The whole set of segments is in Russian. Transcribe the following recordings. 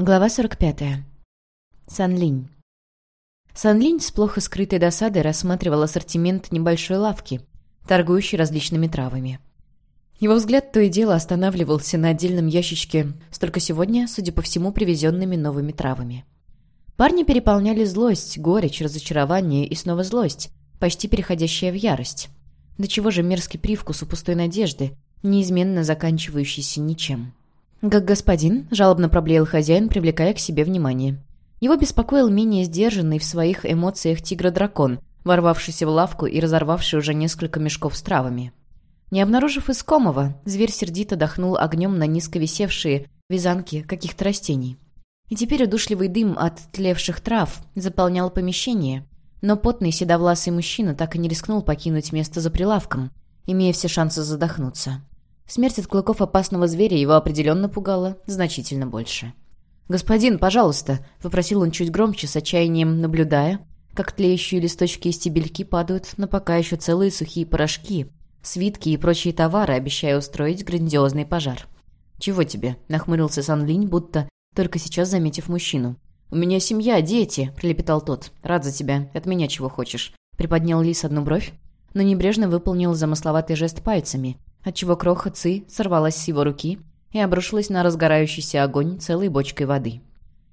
Глава 45. Санлинь. Санлинь с плохо скрытой досадой рассматривал ассортимент небольшой лавки, торгующей различными травами. Его взгляд то и дело останавливался на отдельном ящичке с только сегодня, судя по всему, привезенными новыми травами. Парни переполняли злость, горечь, разочарование и снова злость, почти переходящая в ярость. До чего же мерзкий привкус у пустой надежды, неизменно заканчивающийся ничем. «Как господин», — жалобно проблеял хозяин, привлекая к себе внимание. Его беспокоил менее сдержанный в своих эмоциях тигр-дракон, ворвавшийся в лавку и разорвавший уже несколько мешков с травами. Не обнаружив искомого, зверь сердито дохнул огнем на низко висевшие вязанки каких-то растений. И теперь удушливый дым от тлевших трав заполнял помещение, но потный седовласый мужчина так и не рискнул покинуть место за прилавком, имея все шансы задохнуться. Смерть от клыков опасного зверя его определенно пугала значительно больше. «Господин, пожалуйста!» — попросил он чуть громче, с отчаянием наблюдая, как тлеющие листочки и стебельки падают на пока еще целые сухие порошки, свитки и прочие товары, обещая устроить грандиозный пожар. «Чего тебе?» — нахмурился Санлинь, будто только сейчас заметив мужчину. «У меня семья, дети!» — прилепетал тот. «Рад за тебя. От меня чего хочешь?» Приподнял Лис одну бровь, но небрежно выполнил замысловатый жест пальцами, отчего кроха Ци сорвалась с его руки и обрушилась на разгорающийся огонь целой бочкой воды.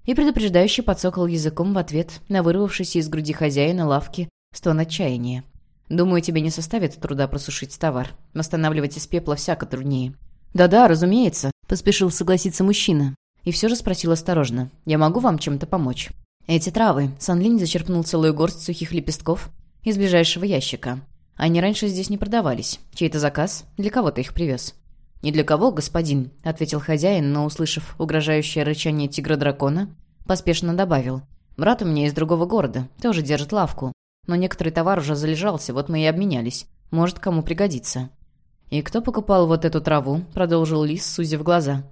И предупреждающе подсокал языком в ответ на вырвавшийся из груди хозяина лавки стон отчаяния. «Думаю, тебе не составит труда просушить товар. Восстанавливать из пепла всяко труднее». «Да-да, разумеется», — поспешил согласиться мужчина. И все же спросил осторожно. «Я могу вам чем-то помочь?» «Эти травы». Санлинь зачерпнул целую горсть сухих лепестков из ближайшего ящика. Они раньше здесь не продавались. Чей-то заказ? Для кого ты их привез?» «Не для кого, господин», — ответил хозяин, но, услышав угрожающее рычание тигра-дракона, поспешно добавил. «Брат у меня из другого города, тоже держит лавку. Но некоторый товар уже залежался, вот мы и обменялись. Может, кому пригодится». «И кто покупал вот эту траву?» — продолжил Лис, сузив глаза.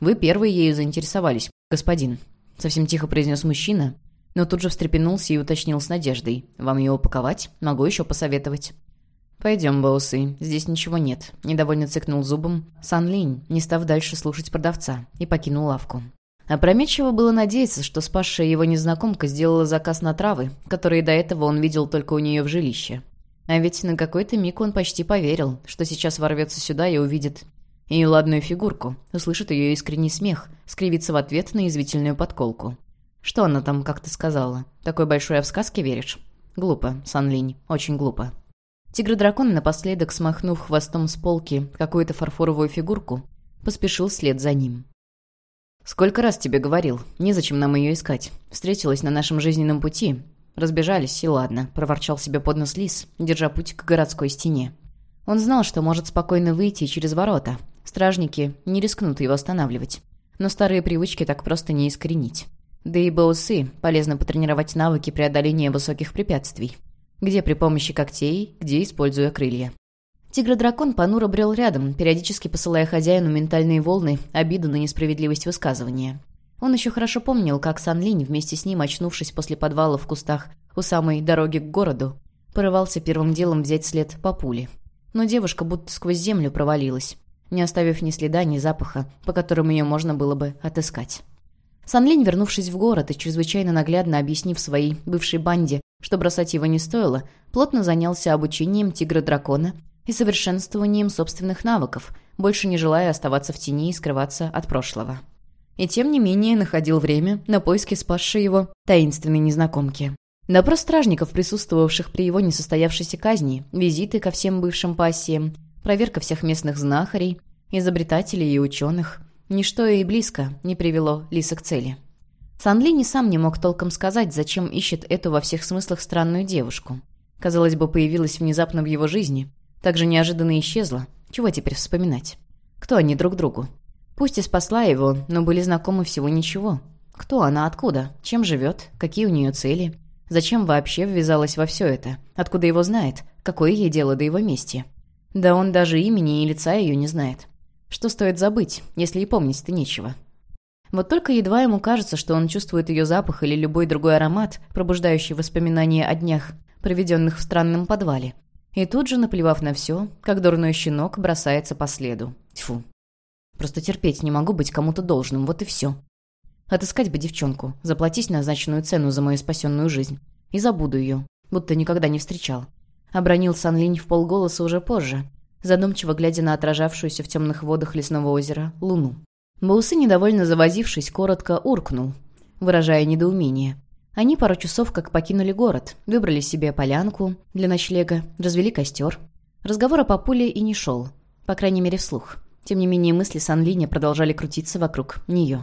«Вы первые ею заинтересовались, господин», — совсем тихо произнес мужчина, но тут же встрепенулся и уточнил с надеждой. «Вам ее упаковать? Могу еще посоветовать». «Пойдем, Баусы, здесь ничего нет», — недовольно цыкнул зубом Сан Линь, не став дальше слушать продавца, и покинул лавку. Опрометчиво было надеяться, что спасшая его незнакомка сделала заказ на травы, которые до этого он видел только у нее в жилище. А ведь на какой-то миг он почти поверил, что сейчас ворвется сюда и увидит ее ладную фигурку, услышит ее искренний смех, скривится в ответ на извительную подколку. Что она там как-то сказала? Такой большой в сказки веришь? Глупо, Сан Линь, очень глупо. Тигр-дракон, напоследок смахнув хвостом с полки какую-то фарфоровую фигурку, поспешил вслед за ним. «Сколько раз тебе говорил, незачем нам ее искать. Встретилась на нашем жизненном пути. Разбежались, и ладно», — проворчал себе под нос лис, держа путь к городской стене. Он знал, что может спокойно выйти через ворота. Стражники не рискнут его останавливать. Но старые привычки так просто не искоренить. Да и боусы полезно потренировать навыки преодоления высоких препятствий где при помощи когтей, где используя крылья. Тигр-дракон понуро брел рядом, периодически посылая хозяину ментальные волны, обиду на несправедливость высказывания. Он еще хорошо помнил, как Сан Линь, вместе с ним, очнувшись после подвала в кустах у самой дороги к городу, порывался первым делом взять след по пуле. Но девушка будто сквозь землю провалилась, не оставив ни следа, ни запаха, по которым ее можно было бы отыскать. Санлинь, вернувшись в город и чрезвычайно наглядно объяснив своей бывшей банде, что бросать его не стоило, плотно занялся обучением тигра-дракона и совершенствованием собственных навыков, больше не желая оставаться в тени и скрываться от прошлого. И тем не менее находил время на поиски спасшей его таинственной незнакомки. Допрос стражников, присутствовавших при его несостоявшейся казни, визиты ко всем бывшим пассиям, проверка всех местных знахарей, изобретателей и ученых – Ничто и близко не привело Лиса к цели. Санли не сам не мог толком сказать, зачем ищет эту во всех смыслах странную девушку. Казалось бы, появилась внезапно в его жизни, также неожиданно исчезла. Чего теперь вспоминать? Кто они друг другу? Пусть и спасла его, но были знакомы всего ничего. Кто она, откуда, чем живет, какие у нее цели, зачем вообще ввязалась во все это, откуда его знает, какое ей дело до его мести. Да он даже имени и лица ее не знает. Что стоит забыть, если и помнить-то нечего? Вот только едва ему кажется, что он чувствует ее запах или любой другой аромат, пробуждающий воспоминания о днях, проведенных в странном подвале. И тут же, наплевав на все, как дурной щенок, бросается по следу. Тьфу. Просто терпеть не могу быть кому-то должным, вот и все. Отыскать бы девчонку, заплатить назначенную цену за мою спасенную жизнь. И забуду ее, будто никогда не встречал. Обронил Санлинь в полголоса уже позже, задумчиво глядя на отражавшуюся в темных водах лесного озера луну. Баусы, недовольно завозившись, коротко уркнул, выражая недоумение. Они пару часов как покинули город, выбрали себе полянку для ночлега, развели костер. Разговор о папуле и не шел, по крайней мере вслух. Тем не менее мысли Санлиня продолжали крутиться вокруг нее.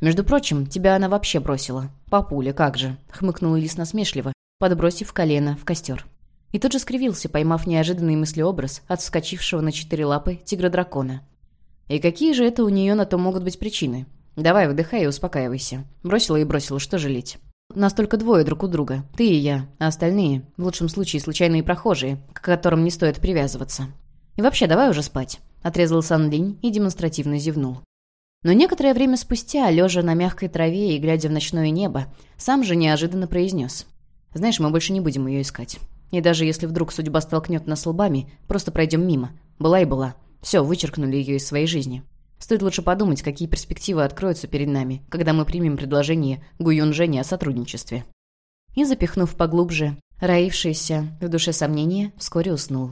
«Между прочим, тебя она вообще бросила. Папуля, как же!» — хмыкнул Лис насмешливо, подбросив колено в костер. И тут же скривился, поймав неожиданный мыслеобраз от вскочившего на четыре лапы тигра-дракона. «И какие же это у нее на то могут быть причины? Давай, выдыхай и успокаивайся. Бросила и бросила, что жалеть?» Настолько двое друг у друга. Ты и я, а остальные, в лучшем случае, случайные прохожие, к которым не стоит привязываться. И вообще, давай уже спать», — отрезал Сан Линь и демонстративно зевнул. Но некоторое время спустя, лежа на мягкой траве и глядя в ночное небо, сам же неожиданно произнес. «Знаешь, мы больше не будем ее искать. И даже если вдруг судьба столкнет нас лбами, просто пройдем мимо. Была и была. Все, вычеркнули ее из своей жизни. Стоит лучше подумать, какие перспективы откроются перед нами, когда мы примем предложение Гуюнжэня о сотрудничестве». И, запихнув поглубже, роившиеся в душе сомнения, вскоре уснул.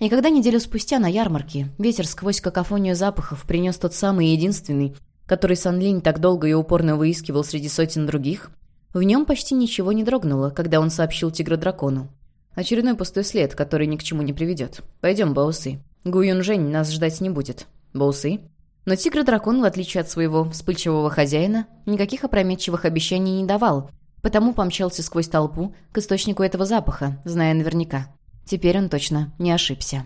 И когда неделю спустя на ярмарке ветер сквозь какофонию запахов принес тот самый единственный, который Санлинь так долго и упорно выискивал среди сотен других, в нем почти ничего не дрогнуло, когда он сообщил тигра-дракону. Очередной пустой след, который ни к чему не приведет. Пойдем, Баусы. Гу Юнжэнь нас ждать не будет. Баусы? Но тигр-дракон, в отличие от своего вспыльчивого хозяина, никаких опрометчивых обещаний не давал, потому помчался сквозь толпу к источнику этого запаха, зная наверняка. Теперь он точно не ошибся.